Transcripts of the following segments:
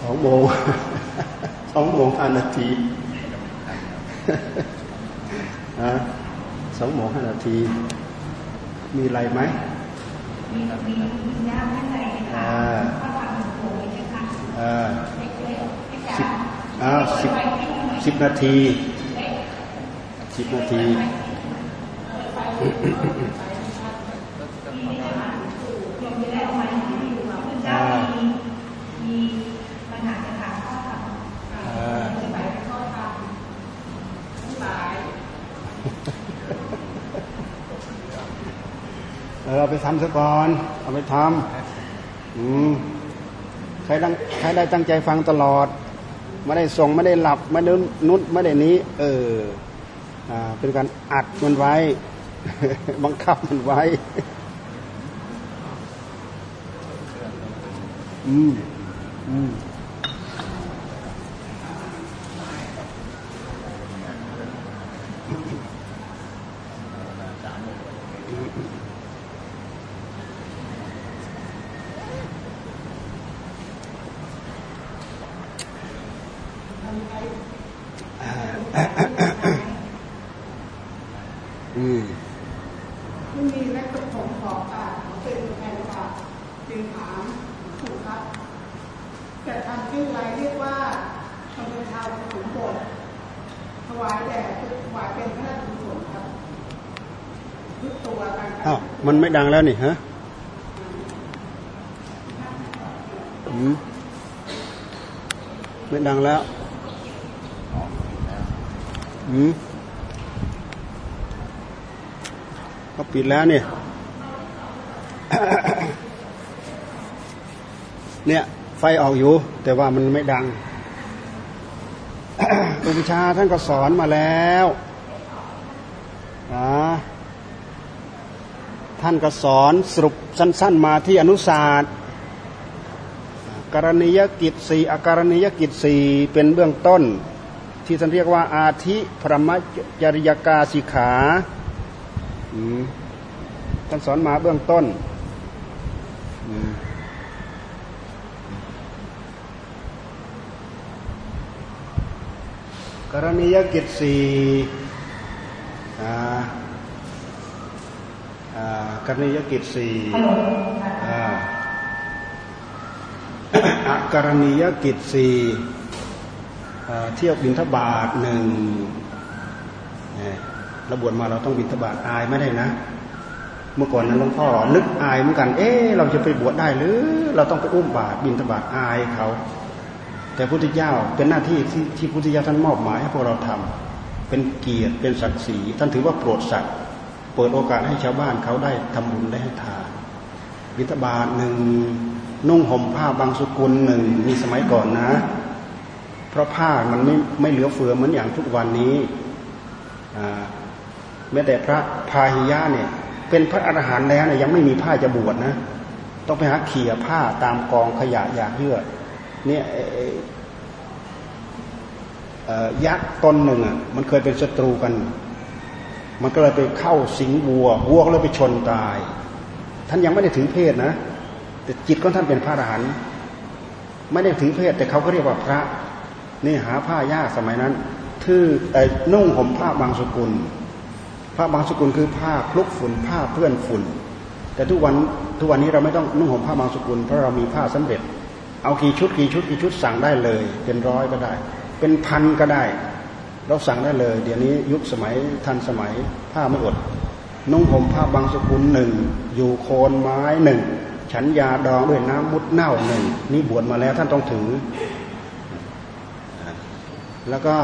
สองโมงสองโมงห้านาทีอะสองโมงห้านาที มีอะไรไหมมีมียาไม่ไหนค่ะข้าวผัดหมูนะคะอ่าสิบอ่าสิบสิบนาทีสิบนาที เราไปทำซะก่อน เอาไปทำอืมใครตั้งใครได้ตั้งใจฟังตลอดไม่ได้ส่งไม่ได้หลับไม่ได้นุดไม่ได้นี้ เอออ่าเป็นการอัดมันไว้ บังคับมันไว้ อืมอืม อืมไม่มีแม้กระทั่ของกางของเป็นแทนกลางจึงถามถูกครับแต่ทำชื่อไรเรียกว่าทำเป็นชาวขุนบทถวายแด่ถวายเป็นพระราชกุครับทุกตัวกันอ้าวมันไม่ดังแล้วนี่ฮะไม่ดังแล้ว อืม ก็ปิดแล้วเนี่ย เนี่ย ไฟออกอยู่ แต่ว่ามันไม่ดังอุปชาท่านก็สอนมาแล้วนะท่านก็สอนสรุปสั้น ๆ มาที่อนุศาสตร์กรณียกิจสี่อาการณียกิจสี่เป็นเบื้องต้น ที่ท่านเรียกว่าอาทิพรหมจริยกาสิขา ท่านสอนมาเบื้องต้นกรณียกิจสี่กรณียกิจสี่อกรณียกิจสี่เที่ยวบินทบาทหนึ่ง เราบวชมาเราต้องบินทบาทอายไม่ได้นะ เมื่อก่อนนั้นหลวงพ่อนึกอายเหมือนกัน เอ๊เราจะไปบวชได้หรือ เราต้องไปอุ้มบาตรบินทบาทอายเขา แต่พุทธเจ้าเป็นหน้าที่ที่ที่พุทธเจ้าท่านมอบหมายให้พวกเราทำเป็นเกียรติเป็นศักดิ์ศรีท่านถือว่าโปรดสัตว์เปิดโอกาสให้ชาวบ้านเขาได้ทำบุญได้ให้ทานวิทบาทหนึ่งนุ่งห่มผ้าบางสุกุลหนึ่งมีสมัยก่อนนะ เพราะผ้ามันไม่ไม่เหลือเฟือเหมือนอย่างทุกวันนี้ แม้แต่พระพาหิยะเนี่ย เป็นพระอรหันต์แล้วเนี่ยยังไม่มีผ้าจะบวชนะ ต้องไปหาเขี่ยผ้าตามกองขยะอยากเยื่อเนี่ยยักษ์ตนหนึ่งอะมันเคยเป็นศัตรูกัน มันก็เลยไปเข้าสิงวัววัวก็เลยไปชนตาย ท่านยังไม่ได้ถือเพศนะ แต่จิตของท่านเป็นพระอรหันต์ไม่ได้ถือเพศ แต่เขาก็เรียกว่าพระนี่หาผ้ายากสมัยนั้นทื่อนุ่งห่มผ้าบางสกุล ผ้าบางสกุลคือผ้าคลุกฝุ่นผ้าเพื่อนฝุ่น แต่ทุกวันทุกวันนี้เราไม่ต้องนุ่งห่มผ้าบางสกุลเพราะเรามีผ้าสำเร็จ เอากี่ชุดกี่ชุดกี่ชุดสั่งได้เลย เป็นร้อยก็ได้ เป็นพันก็ได้ เราสั่งได้เลย เดี๋ยวนี้ยุคสมัยทันสมัยผ้าไม่อดนุ่งห่มผ้าบางสกุลหนึ่งอยู่โคนไม้หนึ่งฉันยาดองด้วยน้ำมุดเน่าหนึ่งนี่บวชมาแล้วท่านต้องถือ แล้วก็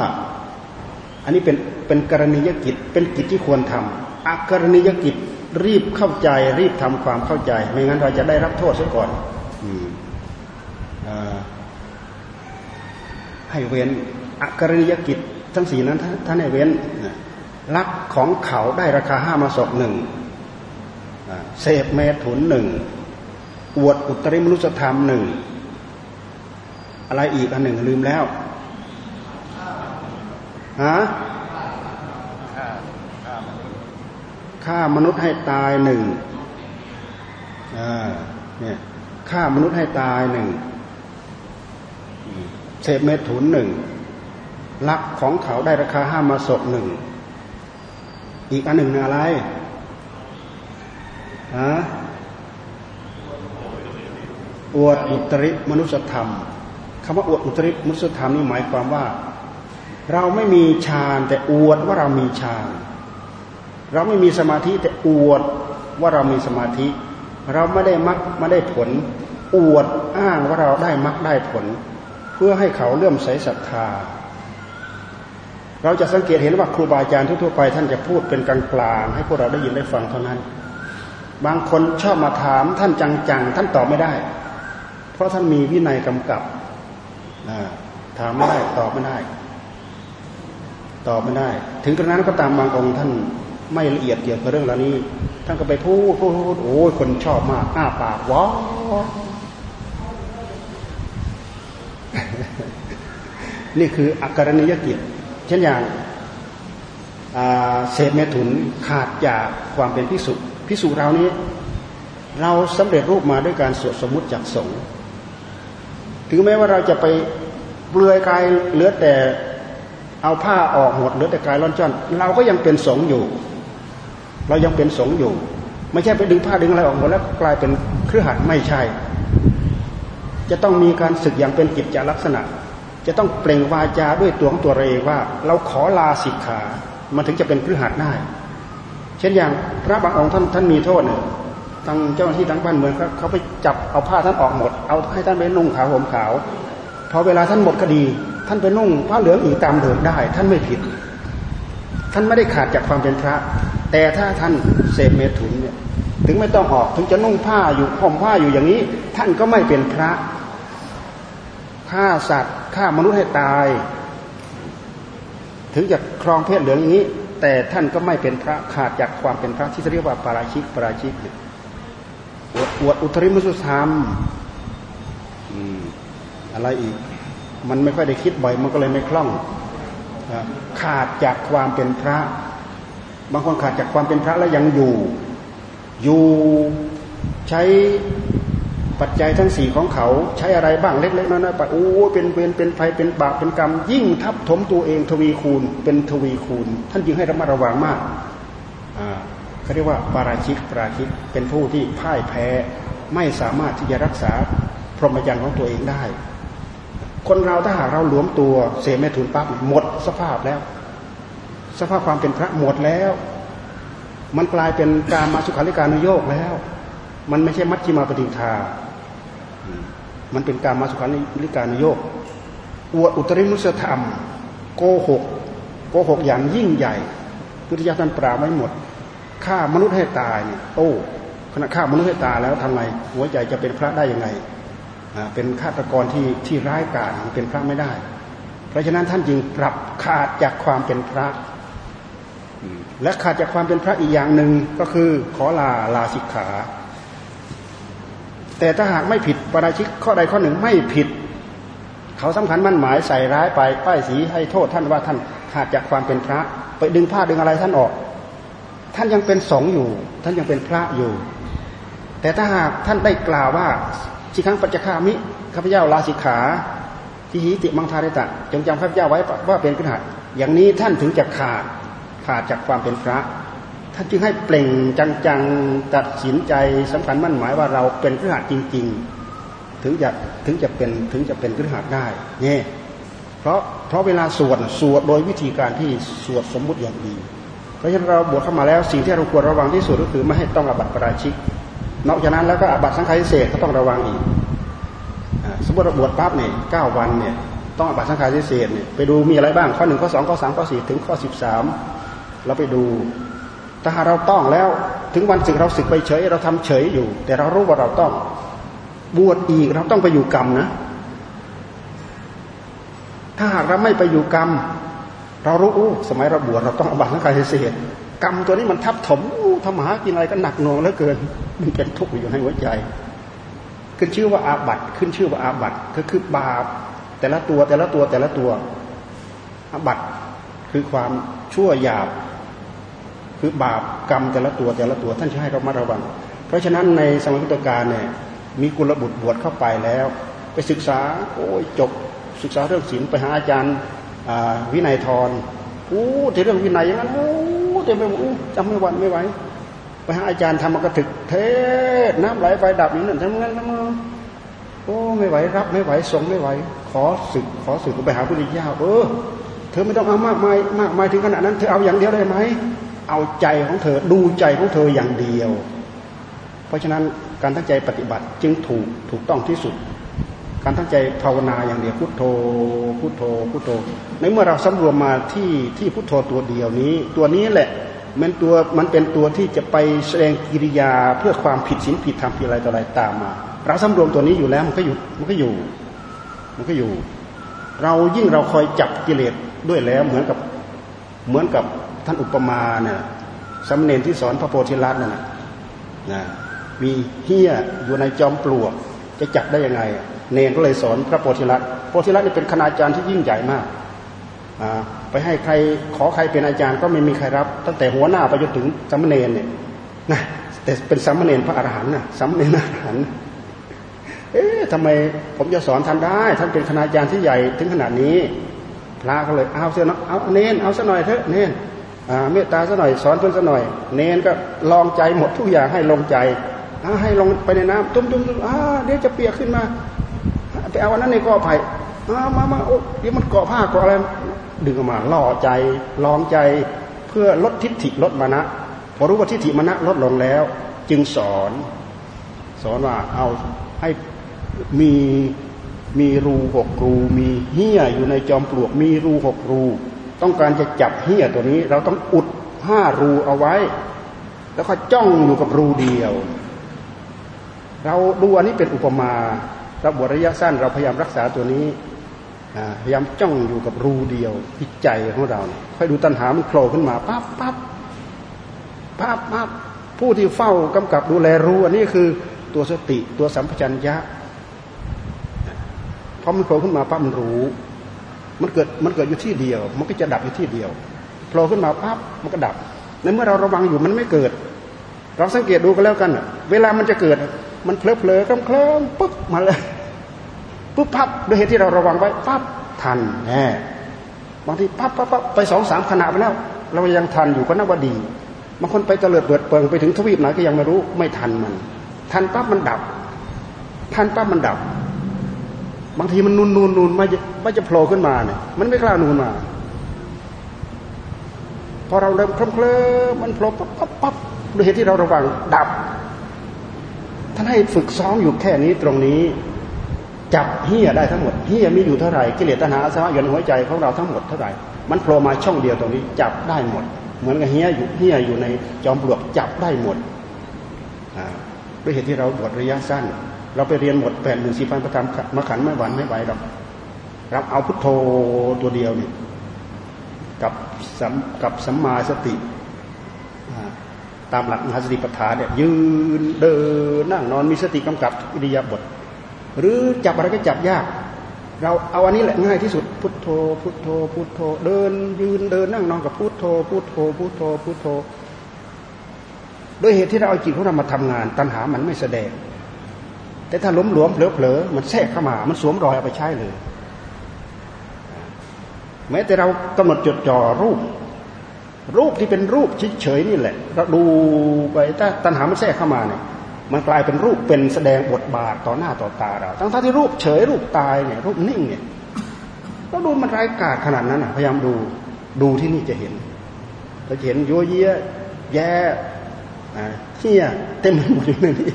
อันนี้เป็น เป็นกรณียกิจ เป็นกิจที่ควรทำอักรณียกิจรีบเข้าใจ รีบทำความเข้าใจ ไม่งั้นเราจะได้รับโทษซะก่อนให้เว้นอักรณียกิจทั้งสี่นั้นท่านให้เว้นลักของเขาได้ราคาห้ามาศกหนึ่งเสพเมถุนหนึ่งอวดอุตริมนุสธรรมหนึ่งอะไรอีกอันหนึ่งลืมแล้วฮะ ฆ่ามนุษย์ให้ตายหนึ่งเนี่ยฆ่ามนุษย์ให้ตายหนึ่งเศษเมถุนหนึ่งลักของเขาได้ราคาห้ามาศกหนึ่งอีกอันหนึ่งอะไรฮะอวดอุตริมนุสธรรมคำว่าอวดอุตริมนุสธรรมนี่หมายความว่า เราไม่มีฌานแต่อวดว่าเรามีฌาน เราไม่มีสมาธิแต่อวดว่าเรามีสมาธิ เราไม่ได้มักไม่ได้ผล อวดอ้างว่าเราได้มักได้ผล เพื่อให้เขาเลื่อมใสศรัทธา เราจะสังเกตเห็นว่าครูบาอาจารย์ทั่วไปท่านจะพูดเป็นกลางๆให้พวกเราได้ยินได้ฟังเท่านั้น บางคนชอบมาถามท่านจังๆ ท่านตอบไม่ได้ เพราะท่านมีวินัยกำกับถามไม่ได้ตอบไม่ได้ ตอบไม่ได้ ถึงกระนั้นก็ตามบางองค์ท่าน ไม่ละเอียดเกี่ยวกับเรื่องเหล่านี้ท่านก็ไปพูดพูดพูดโอ้ยคนชอบมากอ้าปากว้านี่คืออักรณียกิจเช่นอย่างเศษเมถุนขาดจากความเป็นพิสุพิสุเรานี้ เราสำเร็จรูปมาด้วยการสวดสมมุติจากสงฆ์ถึงแม้ว่าเราจะไปเปลือยกายเหลือแต่เอาผ้าออกหมดเหลือแต่กายร้อนจ้อนเราก็ยังเป็นสงฆ์อยู่ เรายังเป็นสงฆ์อยู่ ไม่ใช่ไปดึงผ้าดึงอะไรออกหมดแล้วกลายเป็นเครือขัดไม่ใช่ จะต้องมีการศึกอย่างเป็นกิจจลักษณะ จะต้องเปล่งวาจาด้วยตัวของตัวเราเองว่า เราขอลาสิกขา มันถึงจะเป็นเครือขัดได้ เช่นอย่างพระบางองค์ท่านท่านมีโทษเนี่ยทางเจ้าหน้าที่ทั้งบ้านเมืองเขาไปจับเอาผ้าท่านออกหมด เอาให้ท่านไปนุ่งขาวห่มขาวพอเวลาท่านหมดคดี ท่านไปนุ่งผ้าเหลืองอีกตามเดิมได้ ท่านไม่ผิด ท่านไม่ได้ขาดจากความเป็นพระ แต่ถ้าท่านเสพเมถุนเนี่ยถึงไม่ต้องออกถึงจะนุ่งผ้าอยู่ห่มผ้าอยู่อย่างนี้ ท่านก็ไม่เป็นพระฆ่าสัตว์ฆ่ามนุษย์ให้ตาย ถึงจะครองเพศเหลืองอย่างนี้ แต่ท่านก็ไม่เป็นพระขาดจากความเป็นพระที่เรียกว่าปาราชิกปาราชิกเนี่ยอวดอวดอุตริมุสุธรรมอะไรอีก มันไม่ค่อยได้คิดบ่อยมันก็เลยไม่คล่อง ขาดจากความเป็นพระ บางคนขาดจากความเป็นพระแล้วยังอยู่ อยู่ใช้ปัจจัยทั้งสี่ของเขาใช้อะไรบ้างเล็กๆน้อยๆไปโอ้เป็นเวรเป็นภัยเป็นบาปเป็นกรรม ยิ่งทับถมตัวเองทวีคูณเป็นทวีคูณ ท่านยิ่งให้ระมัดระวังมากอ่าเขาเรียกว่าปาราชิกปราชิกเป็นผู้ที่พ่ายแพ้ไม่สามารถที่จะรักษาพรหมจรรย์ของตัวเองได้ คนเราถ้าหากเราหลวมตัวเสียแม่ทุนปั๊บหมดสภาพแล้ว สภาพความเป็นพระหมดแล้ว มันกลายเป็นการมาสุขาริการนโยกแล้ว มันไม่ใช่มัชฌิมาปฏิทา มันเป็นการมาสุขาริการนโยกอวดอุตริมุสธรรม โกหกโกหกอย่างยิ่งใหญ่พุทธิยถาท่านปราไม่หมดฆ่ามนุษย์ให้ตายเนี่ยโอ้ขณะฆ่ามนุษย์ให้ตายแล้วทำไงหัวใจจะเป็นพระได้ยังไงเป็นฆาตกรที่ที่ร้ายกาจเป็นพระไม่ได้ เพราะฉะนั้นท่านจึงปรับขาดจากความเป็นพระ และขาดจากความเป็นพระอีกอย่างหนึ่งก็คือขอลาลาสิกขา แต่ถ้าหากไม่ผิดปราชิกข้อใดข้อหนึ่งไม่ผิด เขาสำคัญมั่นหมายใส่ร้ายไปป้ายสีให้โทษท่านว่าท่านขาดจากความเป็นพระ ไปดึงผ้าดึงอะไรท่านออก ท่านยังเป็นสงอยู่ ท่านยังเป็นพระอยู่ แต่ถ้าหากท่านได้กล่าวว่าสิครั้งปัจจคามิข้าพเจ้าลาสิกขาที่หิติมังทาริตะจงจำข้าพเจ้าไว้ว่าเป็นกระหัตอย่างนี้ท่านถึงจะขาด ขาดจากความเป็นพระท่านจึงให้เปล่งจังๆตัดสินใจสำคัญมั่นหมายว่าเราเป็นครหัสจริง ๆ ถึงจะถึงจะเป็นถึงจะเป็นครหัสได้เนี่ยเพราะเพราะเวลาสวดสวดโดยวิธีการที่สวดสมมุติอย่างดี เพราะฉะนั้นเราบวชเข้ามาแล้วสิ่งที่เราควรระวังที่สุดก็คือไม่ให้ต้องอบัติปราชิก นอกจากนั้นแล้วก็อบัติสังฆาทิเศษก็ต้องระวังอีกสมมติเราบวชปั๊บเนี่ยเก้าวันเนี่ยต้องอบัติสังฆาทิเศษเนี่ยไปดูมีอะไรบ้างข้อหนึ่งข้อสองข้อสามข้อสี่ถึงข้อสิบสาม เราไปดู ถ้าหาเราต้องแล้วถึงวันสึกเราสึกไปเฉย เราทำเฉยอยู่ แต่เรารู้ว่าเราต้อง บวชอีกเราต้องไปอยู่กรรมนะ ถ้าหากเราไม่ไปอยู่กรรม เรารู้อู้สมัยเราบวชเราต้องอบัตทั้งกายเสียกรรมตัวนี้มันทับถมทำหากินอะไรก็หนักหน่วงเหลือเกิน มันเป็นทุกข์อยู่ในหัวใจขึ้นชื่อว่าอาบัตขึ้นชื่อว่าอาบัตก็คือบาปแต่ละตัวแต่ละตัวแต่ละตัวอาบัตคือความชั่วหยาบ คือบาปกรรมแต่ละตัวแต่ละตัวท่านจะให้เรามาระวัง เพราะฉะนั้นในสมัยพุทธกาลเนี่ยมีกุลบุตรบวชเข้าไปแล้ว ไปศึกษาโอ้ยจบศึกษาเรื่องศีลไปหาอาจารย์วินัยทรอู้แต่เรื่องวินัยอย่างนั้นโอ้แต่ไม่จำไม่วันไม่ไหวไปหาอาจารย์ทำมากระถึกเทศน้ำไหลไฟดับอย่างนั้นทำงั้นทำมาโอ้ไม่ไหวรับไม่ไหวส่งไม่ไหว ขอศึกขอศึกไปหาพระพุทธเจ้าเออเธอไม่ต้องเอามากมายมากมายถึงขนาดนั้นเธอเอาอย่างเดียวได้ไหม เอาใจของเธอดูใจของเธออย่างเดียว เพราะฉะนั้นการตั้งใจปฏิบัติจึงถูกถูกต้องที่สุด การตั้งใจภาวนาอย่างเดียวพุทโธพุทโธพุทโธ ในเมื่อเราสำรวมมาที่ที่พุทโธตัวเดียวนี้ ตัวนี้แหละมันตัวมันเป็นตัวที่จะไปแสดงกิริยาเพื่อความผิดศีลผิดธรรมผิดอะไรต่ออะไรตามมา เราสำรวมตัวนี้อยู่แล้วมันก็อยู่มันก็อยู่ มันก็อยู่ เรายิ่งเราคอยจับกิเลสด้วยแล้วเหมือนกับเหมือนกับ ท่านอุปมาเนี่ยสำเนนที่สอนพระโพธิลัตน์นั่นนะนะมีเฮี้ยอยู่ในจอมปลวกจะจับได้ยังไง เนนก็เลยสอนพระโพธิลัตน์โพธิลัตน์นี่เป็นคณาจารย์ที่ยิ่งใหญ่มากไปให้ใครขอใครเป็นอาจารย์ก็ไม่มีใครรับ ตั้งแต่หัวหน้าไปจนถึงสัมเนนเนี่ยนะแต่เป็นสัมเนนพระอรหันต์นะสัมเนนอรหันต์เอ๊ะทำไมผมจะสอนท่านได้ ท่านเป็นคณาจารย์ที่ใหญ่ถึงขนาดนี้พระก็เลยเอาเสียนะเอาเนนเอาซะหน่อยเถอะเนน เมตตาซะหน่อยสอนเพื่อนซะหน่อย เนนก็ลองใจหมดทุกอย่างให้ลงใจให้ลงไปในน้ำตุ้มตุ้มตุ้มเดี๋ยวจะเปียกขึ้นมาไปเอาวันนั้นในกอไผ่มามาโอ้เดี๋ยวมันเกาะผ้าเกาะอะไรดึงออกมาล่อใจลองใจเพื่อลดทิฏฐิลดมานะพอรู้ว่าทิฏฐิมานะลดลงแล้ว จึงสอน สอนว่าเอาให้มีมีรูหกรู มีเหี้ยอยู่ในจอมปลวก มีรูหกรู ต้องการจะจับเหี้ยตัวนี้ เราต้องอุดห้ารูเอาไว้ แล้วก็จ้องอยู่กับรูเดียว เราดูอันนี้เป็นอุปมาเราบทระยะสั้น เราพยายามรักษาตัวนี้พยายามจ้องอยู่กับรูเดียวที่ใจของเราค่อยดูตัณหามันโผล่ขึ้นมาปั๊บปั๊บปั๊บปั๊บผู้ที่เฝ้ากำกับดูแลรู้อันนี้คือตัวสติตัวสัมปชัญญะพอมันโผล่ขึ้นมาปั๊บมันรู้ มันเกิดมันเกิดอยู่ที่เดียว มันก็จะดับอยู่ที่เดียวโผล่ขึ้นมาปั๊บมันก็ดับในเมื่อเราระวังอยู่มันไม่เกิด เราสังเกตดูก็แล้วกันเวลามันจะเกิด มันเพลอเพลอเคลิ้มเคลิ้มปุ๊บมาเลยปุ๊บพับด้วยเหตุที่เราระวังไว้ปั๊บทันแน่บางทีปั๊บปั๊บปั๊บไปสองสามขณะไปแล้ว เรายังทันอยู่ก็นับว่าดีบางคนไปเตลิดเปิดเปิงไปถึงทวีปไหนก็ยังไม่รู้ไม่ทันมัน ทันปั๊บมันดับ ทันปั๊บมันดับ บางทีมันนูนนูนนูนไม่ไม่จะโผล่ขึ้นมาเนี่ยมันไม่กล้านูนมา พอเราเดินเคลิ้มเคลิ้มมันโผล่ปั๊บปั๊บปั๊บด้วยเหตุที่เราระวังดับ ท่านให้ฝึกซ้อมอยู่แค่นี้ตรงนี้ จับเฮียได้ทั้งหมดเฮียมีอยู่เท่าไหร่กิเลสตัณหาสวะอยู่ในหัวใจของเราทั้งหมดเท่าไหร่มันโผล่มาช่องเดียวตรงนี้ จับได้หมด เหมือนกับเฮียอยู่เฮียอยู่ในจอมปลวกจับได้หมดด้วยเหตุที่เราบวชระยะสั้น เราไปเรียนหมดแปดหมื่นสี่พันประธรรมมาขันไม่หวันไม่ไหวหรอกเราเอาพุทโธตัวเดียวนี่กับสัมกับสัมมาสติตามหลักมหาสติปัฏฐานเนี่ยยืนเดินนั่งนอนมีสติกำกับอิริยาบถหรือจับอะไรก็จับยาก เราเอาอันนี้แหละง่ายที่สุดพุทโธ พุทโธ พุทโธ เดิน ยืนเดินนั่งนอนกับพุทโธ พุทโธ พุทโธพุทโธด้วยเหตุที่เราเอาจิตของเรามาทำงาน ตัณหามันไม่แสดง แต่ถ้าล้มหลวมเผลอๆมันแทรกเข้ามา มันสวมรอยเอาไปใช้เลย แม้แต่เรากำหนดจดจ่อรูป รูปที่เป็นรูปเฉยๆนี่แหละเราดูไปถ้าตัณหามันแทรกเข้ามาเนี่ยมันกลายเป็นรูปเป็นแสดงบทบาทต่อหน้าต่อตาเรา ทั้งที่รูปเฉยรูปตายเนี่ยรูปนิ่งเนี่ยก็ดูมันร้ายกาจขนาดนั้นอะพยายามดูดูที่นี่จะเห็นเราจะเห็นโยเยะแย่เฮียเต็มไปหมดอยู่ในนี้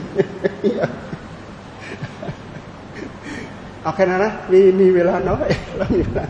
เอาแค่นั้นนะมีมีเวลาน้อยแล้วมีเวลา